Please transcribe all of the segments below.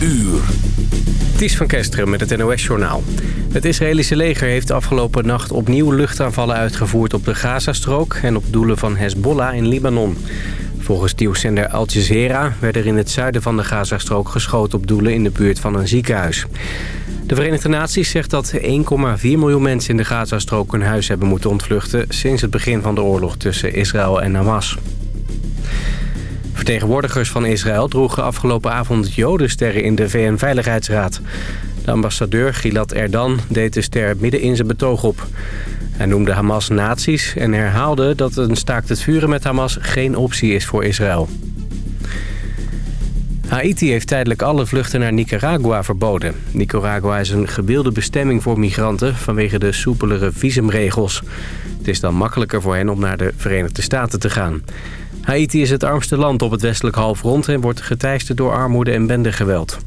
uur. Ties van Kesteren met het NOS-journaal. Het Israëlische leger heeft afgelopen nacht opnieuw luchtaanvallen uitgevoerd op de Gazastrook... en op doelen van Hezbollah in Libanon. Volgens nieuwszender Al Jazeera werd er in het zuiden van de Gazastrook geschoten op doelen in de buurt van een ziekenhuis. De Verenigde Naties zegt dat 1,4 miljoen mensen in de Gazastrook hun huis hebben moeten ontvluchten... sinds het begin van de oorlog tussen Israël en Hamas. Vertegenwoordigers van Israël droegen afgelopen avond jodensterren in de VN-veiligheidsraad. De ambassadeur Gilad Erdan deed de ster midden in zijn betoog op. Hij noemde Hamas nazi's en herhaalde dat een staakt het vuren met Hamas geen optie is voor Israël. Haiti heeft tijdelijk alle vluchten naar Nicaragua verboden. Nicaragua is een gewilde bestemming voor migranten vanwege de soepelere visumregels. Het is dan makkelijker voor hen om naar de Verenigde Staten te gaan. Haiti is het armste land op het westelijk halfrond... en wordt geteisterd door armoede en bendegeweld.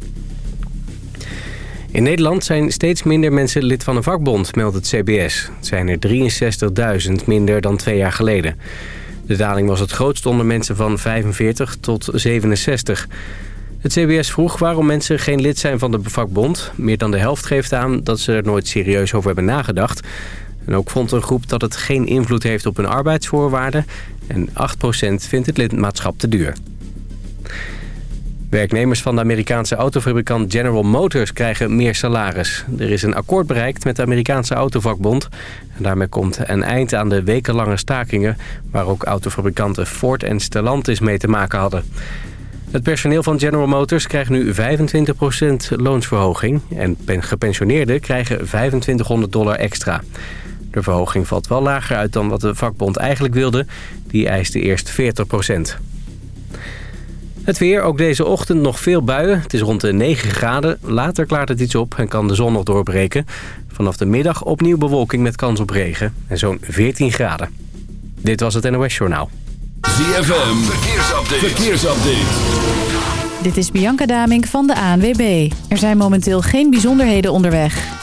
In Nederland zijn steeds minder mensen lid van een vakbond, meldt het CBS. Het zijn er 63.000 minder dan twee jaar geleden. De daling was het grootst onder mensen van 45 tot 67. Het CBS vroeg waarom mensen geen lid zijn van de vakbond. Meer dan de helft geeft aan dat ze er nooit serieus over hebben nagedacht. En ook vond een groep dat het geen invloed heeft op hun arbeidsvoorwaarden... en 8% vindt het lidmaatschap te duur. Werknemers van de Amerikaanse autofabrikant General Motors krijgen meer salaris. Er is een akkoord bereikt met de Amerikaanse autovakbond. En daarmee komt een eind aan de wekenlange stakingen... waar ook autofabrikanten Ford en Stellantis mee te maken hadden. Het personeel van General Motors krijgt nu 25% loonsverhoging... en gepensioneerden krijgen 2500 dollar extra. De verhoging valt wel lager uit dan wat de vakbond eigenlijk wilde. Die eiste eerst 40% Het weer, ook deze ochtend nog veel buien. Het is rond de 9 graden. Later klaart het iets op en kan de zon nog doorbreken. Vanaf de middag opnieuw bewolking met kans op regen. En zo'n 14 graden. Dit was het NOS Journaal. ZFM, verkeersupdate. verkeersupdate. Dit is Bianca Damink van de ANWB. Er zijn momenteel geen bijzonderheden onderweg.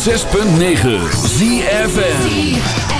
106.9 ZFN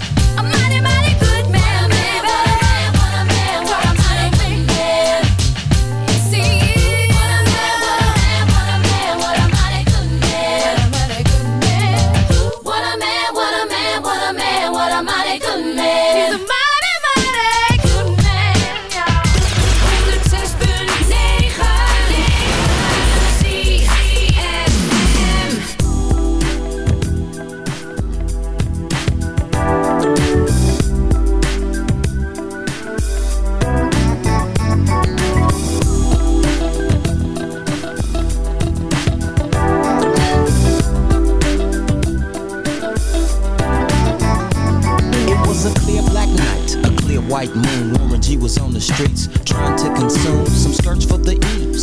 the streets trying to consume some skirts for the E,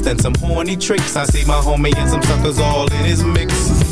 than some horny tricks. I see my homie and some suckers all in his mix.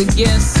Never could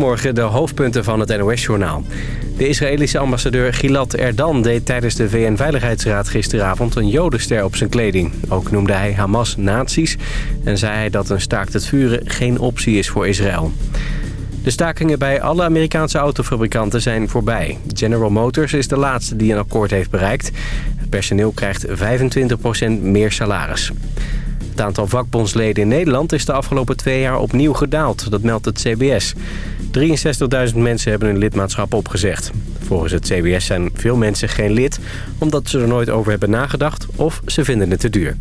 Goedemorgen, de hoofdpunten van het NOS-journaal. De Israëlische ambassadeur Gilad Erdan deed tijdens de VN-veiligheidsraad gisteravond een jodenster op zijn kleding. Ook noemde hij Hamas nazi's en zei hij dat een staakt het vuren geen optie is voor Israël. De stakingen bij alle Amerikaanse autofabrikanten zijn voorbij. General Motors is de laatste die een akkoord heeft bereikt. Het personeel krijgt 25% meer salaris. Het aantal vakbondsleden in Nederland is de afgelopen twee jaar opnieuw gedaald. Dat meldt het CBS. 63.000 mensen hebben hun lidmaatschap opgezegd. Volgens het CBS zijn veel mensen geen lid... omdat ze er nooit over hebben nagedacht of ze vinden het te duur.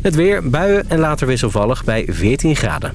Het weer, buien en later wisselvallig bij 14 graden.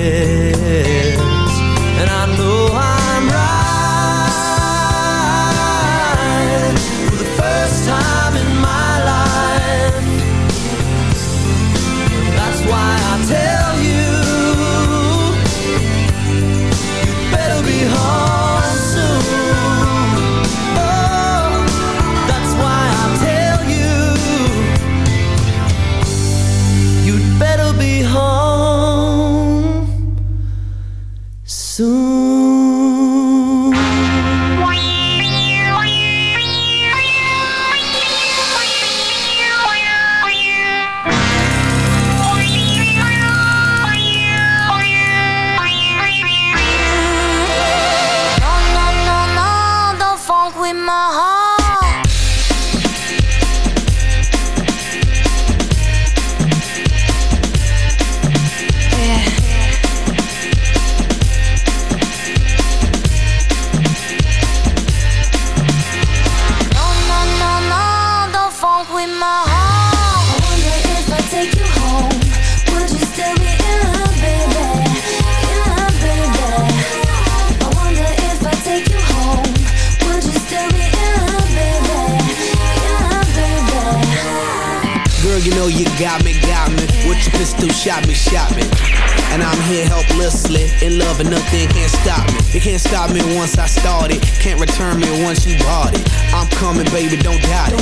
Once you bought it. I'm coming, baby, don't doubt it.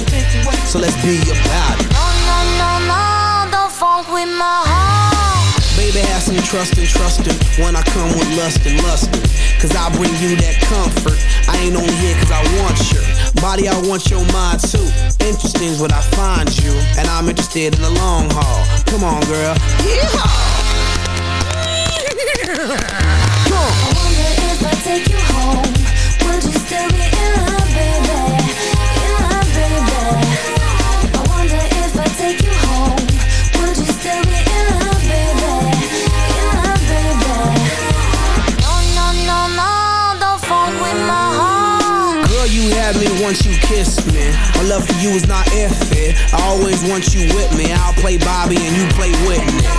So let's be about it. No, no, no, no, don't funk with my heart. Baby, have some trust and trust him when I come with lust and lustin'. Cause I bring you that comfort. I ain't only here cause I want your body, I want your mind too. Interesting is what I find you, and I'm interested in the long haul. Come on, girl. I wonder if I take you home, would you still be in love, baby? In love, baby. I wonder if I take you home, love, for you is not iffy. I always want you with me. I'll play Bobby and you play Whitney.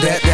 That, that,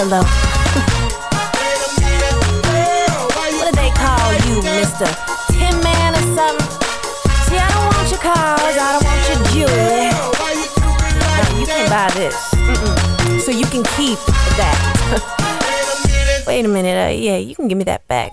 Harlow. what do they call you, Mr. Tin Man or something? See, I don't want your cars, I don't want your jewelry. No, you can buy this. Mm -mm. So you can keep that. Wait a minute, uh, yeah, you can give me that back.